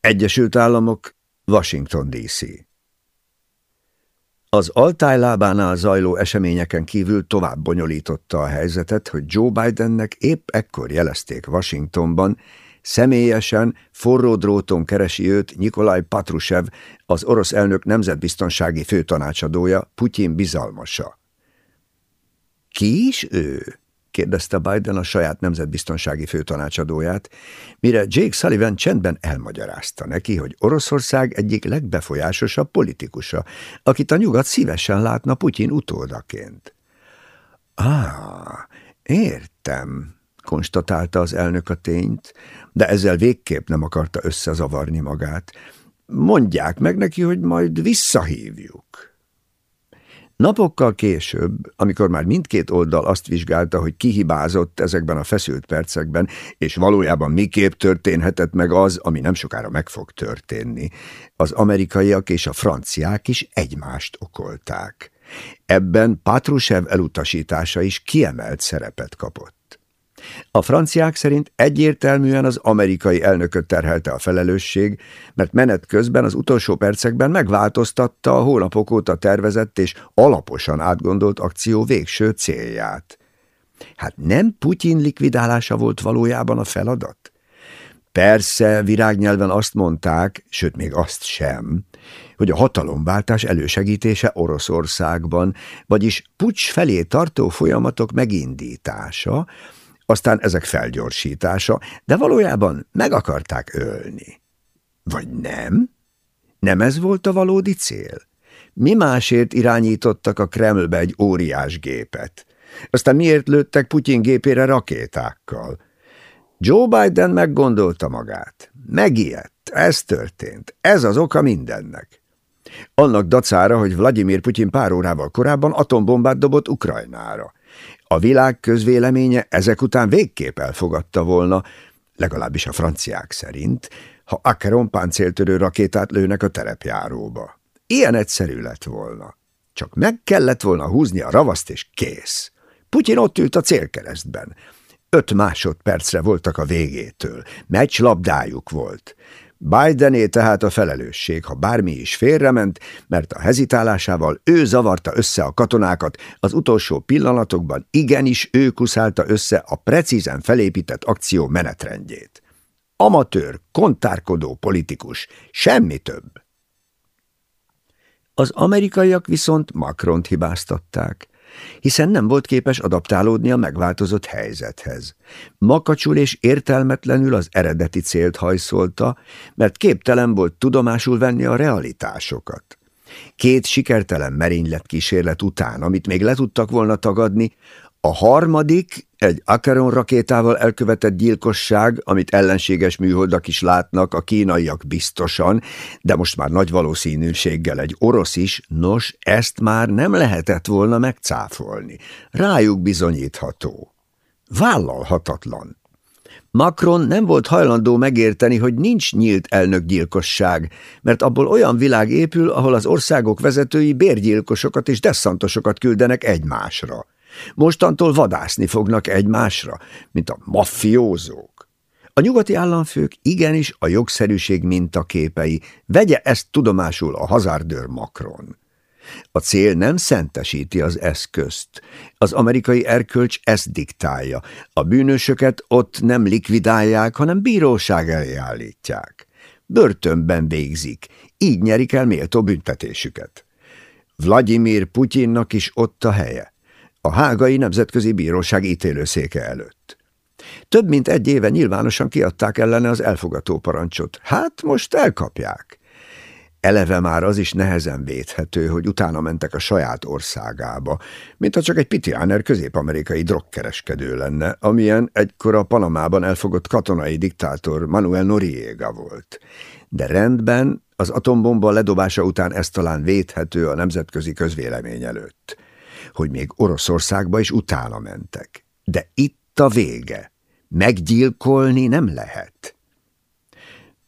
Egyesült Államok, Washington D.C. Az altájlábánál zajló eseményeken kívül tovább bonyolította a helyzetet, hogy Joe Bidennek épp ekkor jelezték Washingtonban, személyesen forró dróton keresi őt Nikolaj Patrushev, az orosz elnök nemzetbiztonsági főtanácsadója, Putyin bizalmasa. Ki is ő? Kérdezte Biden a saját nemzetbiztonsági főtanácsadóját, mire Jake Sullivan csendben elmagyarázta neki, hogy Oroszország egyik legbefolyásosabb politikusa, akit a nyugat szívesen látna Putyin utódaként. Ah, értem, konstatálta az elnök a tényt, de ezzel végképp nem akarta összezavarni magát. Mondják meg neki, hogy majd visszahívjuk. Napokkal később, amikor már mindkét oldal azt vizsgálta, hogy kihibázott ezekben a feszült percekben, és valójában miképp történhetett meg az, ami nem sokára meg fog történni, az amerikaiak és a franciák is egymást okolták. Ebben Patrushev elutasítása is kiemelt szerepet kapott. A franciák szerint egyértelműen az amerikai elnököt terhelte a felelősség, mert menet közben az utolsó percekben megváltoztatta a hónapok óta tervezett és alaposan átgondolt akció végső célját. Hát nem Putyin likvidálása volt valójában a feladat? Persze, virágnyelven azt mondták, sőt még azt sem, hogy a hatalomváltás elősegítése Oroszországban, vagyis pucs felé tartó folyamatok megindítása, aztán ezek felgyorsítása, de valójában meg akarták ölni. Vagy nem? Nem ez volt a valódi cél? Mi másért irányítottak a Kremlbe egy óriás gépet? Aztán miért lőttek Putyin gépére rakétákkal? Joe Biden meggondolta magát. Megijedt. Ez történt. Ez az oka mindennek. Annak dacára, hogy Vladimir Putyin pár órával korábban atombombát dobott Ukrajnára. A világ közvéleménye ezek után végképp elfogadta volna, legalábbis a franciák szerint, ha Akeron páncéltörő rakétát lőnek a terepjáróba. Ilyen egyszerű lett volna. Csak meg kellett volna húzni a ravaszt, és kész. Putyin ott ült a célkeresztben. Öt másodpercre voltak a végétől. Meccs labdájuk volt. Bidené tehát a felelősség, ha bármi is félrement, mert a hezitálásával ő zavarta össze a katonákat, az utolsó pillanatokban igenis ő kuszálta össze a precízen felépített akció menetrendjét. Amatőr, kontárkodó politikus, semmi több. Az amerikaiak viszont Macront hibáztatták hiszen nem volt képes adaptálódni a megváltozott helyzethez. Makacsul és értelmetlenül az eredeti célt hajszolta, mert képtelen volt tudomásul venni a realitásokat. Két sikertelen merénylet kísérlet után, amit még le tudtak volna tagadni, a harmadik egy Acheron rakétával elkövetett gyilkosság, amit ellenséges műholdak is látnak, a kínaiak biztosan, de most már nagy valószínűséggel egy orosz is, nos, ezt már nem lehetett volna megcáfolni. Rájuk bizonyítható. Vállalhatatlan. Macron nem volt hajlandó megérteni, hogy nincs nyílt elnökgyilkosság, mert abból olyan világ épül, ahol az országok vezetői bérgyilkosokat és desszantosokat küldenek egymásra. Mostantól vadászni fognak egymásra, mint a maffiózók. A nyugati államfők igenis a jogszerűség mintaképei, vegye ezt tudomásul a hazárdőr Macron. A cél nem szentesíti az eszközt. Az amerikai erkölcs ezt diktálja. A bűnösöket ott nem likvidálják, hanem bíróság elé állítják. Börtönben végzik, így nyerik el méltó büntetésüket. Vladimir Putyinnak is ott a helye a Hágai Nemzetközi Bíróság ítélőszéke előtt. Több mint egy éve nyilvánosan kiadták ellene az elfogató parancsot. Hát most elkapják. Eleve már az is nehezen védhető, hogy utána mentek a saját országába, mintha csak egy pitiáner közép-amerikai drogkereskedő lenne, amilyen egykor a Panamában elfogott katonai diktátor Manuel Noriega volt. De rendben, az atombomba ledobása után ez talán védhető a nemzetközi közvélemény előtt hogy még Oroszországba is utána mentek. De itt a vége. Meggyilkolni nem lehet.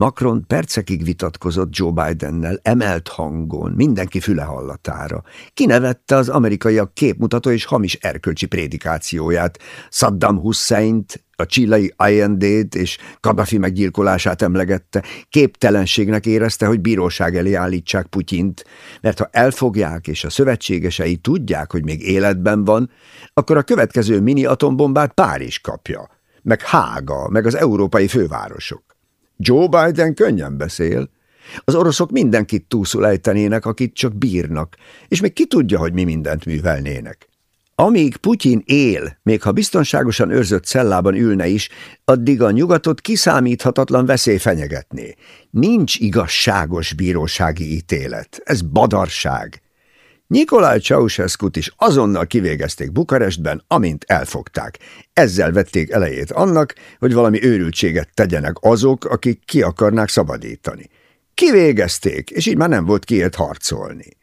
Macron percekig vitatkozott Joe Bidennel, emelt hangon, mindenki füle hallatára. Kinevette az amerikaiak képmutató és hamis erkölcsi prédikációját, Saddam Hussein-t, a csillai IND-t és Kadhafi meggyilkolását emlegette, képtelenségnek érezte, hogy bíróság elé állítsák Putyint, mert ha elfogják és a szövetségesei tudják, hogy még életben van, akkor a következő mini atombombát Párizs kapja, meg Hága, meg az európai fővárosok. Joe Biden könnyen beszél. Az oroszok mindenkit túlszul ejtenének, akit csak bírnak, és még ki tudja, hogy mi mindent művelnének. Amíg Putyin él, még ha biztonságosan őrzött cellában ülne is, addig a nyugatot kiszámíthatatlan veszély fenyegetné. Nincs igazságos bírósági ítélet. Ez badarság. Nikolaj ceausescu is azonnal kivégezték Bukarestben, amint elfogták. Ezzel vették elejét annak, hogy valami őrültséget tegyenek azok, akik ki akarnák szabadítani. Kivégezték, és így már nem volt kiért harcolni.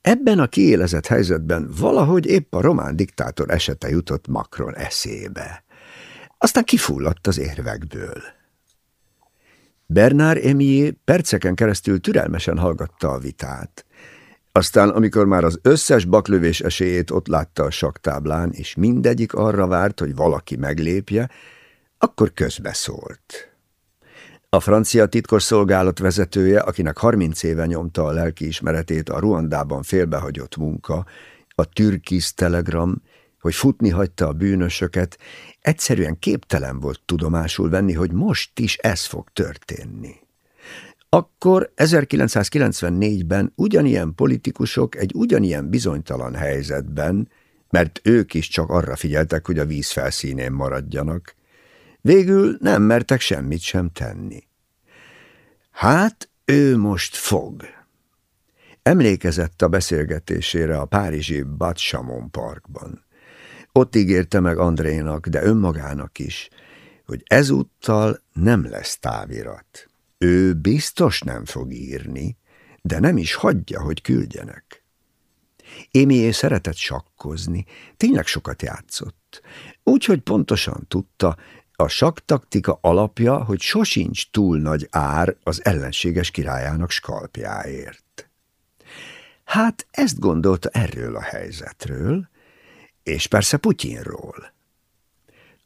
Ebben a kiélezett helyzetben valahogy épp a román diktátor esete jutott Macron eszébe. Aztán kifulladt az érvekből. Bernard Emier perceken keresztül türelmesen hallgatta a vitát. Aztán, amikor már az összes baklövés esélyét ott látta a saktáblán, és mindegyik arra várt, hogy valaki meglépje, akkor közbeszólt. A francia titkosszolgálat vezetője, akinek 30 éve nyomta a lelkiismeretét a Ruandában félbehagyott munka, a türkisz telegram, hogy futni hagyta a bűnösöket, egyszerűen képtelen volt tudomásul venni, hogy most is ez fog történni. Akkor 1994-ben ugyanilyen politikusok egy ugyanilyen bizonytalan helyzetben, mert ők is csak arra figyeltek, hogy a víz felszínén maradjanak, végül nem mertek semmit sem tenni. Hát ő most fog. Emlékezett a beszélgetésére a párizsi Batchamon parkban. Ott ígérte meg Andrénak, de önmagának is, hogy ezúttal nem lesz távirat. Ő biztos nem fog írni, de nem is hagyja, hogy küldjenek. Émié szeretett sakkozni, tényleg sokat játszott, úgyhogy pontosan tudta, a saktaktika alapja, hogy sosincs túl nagy ár az ellenséges királyának skalpjáért. Hát ezt gondolta erről a helyzetről, és persze Putyinról.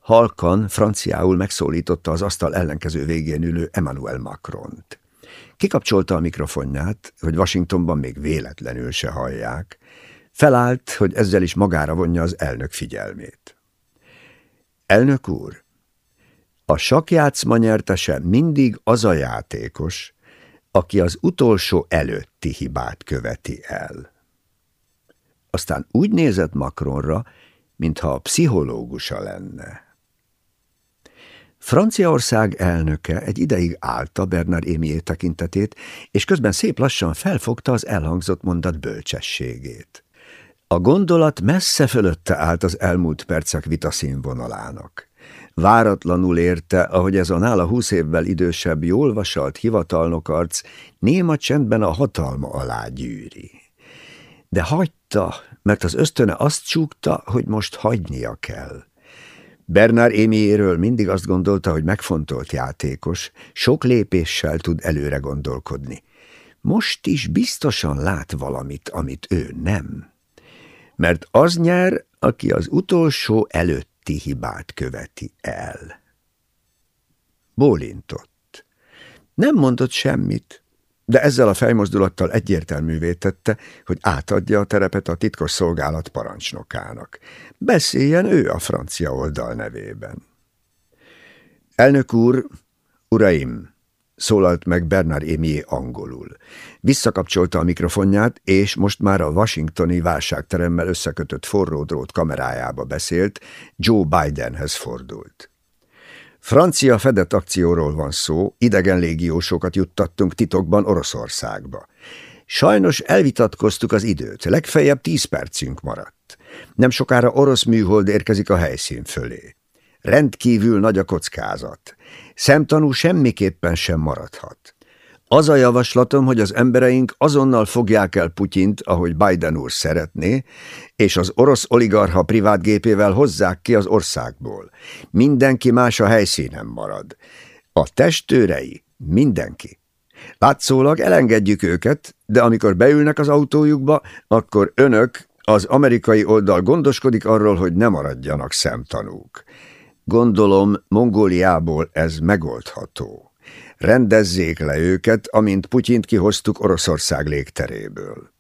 Halkan franciául megszólította az asztal ellenkező végén ülő Emmanuel Macron-t. Kikapcsolta a mikrofonját, hogy Washingtonban még véletlenül se hallják. Felállt, hogy ezzel is magára vonja az elnök figyelmét. Elnök úr, a sakjátszma nyertese mindig az a játékos, aki az utolsó előtti hibát követi el. Aztán úgy nézett Macronra, mintha a pszichológusa lenne. Franciaország elnöke egy ideig állta Bernard Émié tekintetét, és közben szép lassan felfogta az elhangzott mondat bölcsességét. A gondolat messze fölötte állt az elmúlt percek vitaszínvonalának. Váratlanul érte, ahogy ez a nála húsz évvel idősebb, jól vasalt hivatalnokarc néma csendben a hatalma alá gyűri. De hagyta, mert az ösztöne azt csúgta, hogy most hagynia kell. Bernard Émiéről mindig azt gondolta, hogy megfontolt játékos, sok lépéssel tud előre gondolkodni. Most is biztosan lát valamit, amit ő nem. Mert az nyer, aki az utolsó előtti hibát követi el. Bólintott. Nem mondott semmit, de ezzel a fejmozdulattal egyértelművé tette, hogy átadja a terepet a titkos szolgálat parancsnokának. Beszéljen ő a francia oldal nevében. Elnök úr, uraim, szólalt meg Bernard Émié angolul. Visszakapcsolta a mikrofonját, és most már a washingtoni válságteremmel összekötött forró drót kamerájába beszélt, Joe Bidenhez fordult. Francia fedett akcióról van szó, idegen légiósokat juttattunk titokban Oroszországba. Sajnos elvitatkoztuk az időt, legfeljebb tíz percünk maradt. Nem sokára orosz műhold érkezik a helyszín fölé. Rendkívül nagy a kockázat. Szemtanú semmiképpen sem maradhat. Az a javaslatom, hogy az embereink azonnal fogják el Putyint, ahogy Biden úr szeretné, és az orosz oligarha privátgépével hozzák ki az országból. Mindenki más a helyszínen marad. A testőrei mindenki. Látszólag elengedjük őket, de amikor beülnek az autójukba, akkor önök, az amerikai oldal gondoskodik arról, hogy ne maradjanak szemtanúk. Gondolom, Mongóliából ez megoldható. Rendezzék le őket, amint Putyint kihoztuk Oroszország légteréből.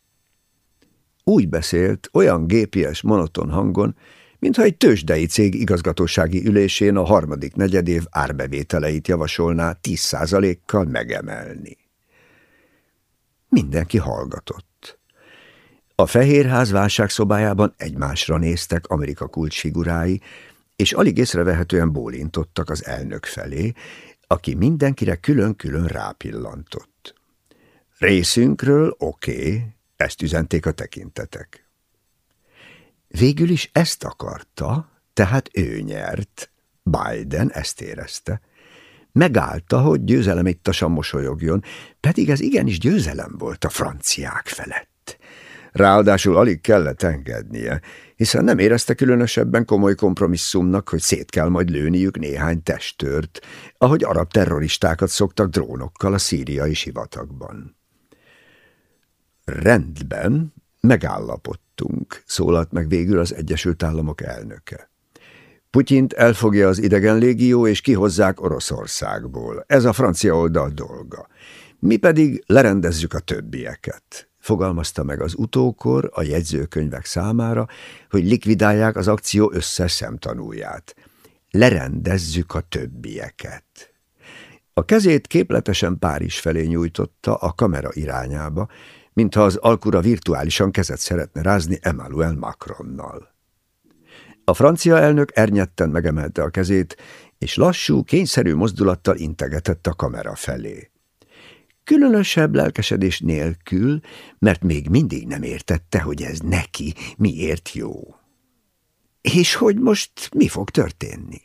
Úgy beszélt, olyan gépies, monoton hangon, mintha egy tőzsdei cég igazgatósági ülésén a harmadik negyedév árbevételeit javasolná 10%-kal megemelni. Mindenki hallgatott. A Fehérház válságszobájában egymásra néztek Amerika kulcsfigurái, és alig észrevehetően bólintottak az elnök felé, aki mindenkire külön-külön rápillantott. Részünkről oké, okay, ezt üzenték a tekintetek. Végül is ezt akarta, tehát ő nyert. Biden ezt érezte. Megállta, hogy győzelemittasan mosolyogjon, pedig ez igenis győzelem volt a franciák felett. Ráadásul alig kellett engednie, hiszen nem érezte különösebben komoly kompromisszumnak, hogy szét kell majd lőniük néhány testőrt, ahogy arab terroristákat szoktak drónokkal a szíriai sivatagban. Rendben, megállapodtunk, szólalt meg végül az Egyesült Államok elnöke. Putyint elfogja az idegen légió, és kihozzák Oroszországból. Ez a francia oldal dolga. Mi pedig lerendezzük a többieket. Fogalmazta meg az utókor a jegyzőkönyvek számára, hogy likvidálják az akció összes szemtanúját. Lerendezzük a többieket. A kezét képletesen Párizs felé nyújtotta a kamera irányába, mintha az alkura virtuálisan kezet szeretne rázni Emmanuel Macronnal. A francia elnök ernyetten megemelte a kezét, és lassú, kényszerű mozdulattal integetett a kamera felé. Különösebb lelkesedés nélkül, mert még mindig nem értette, hogy ez neki miért jó. És hogy most mi fog történni?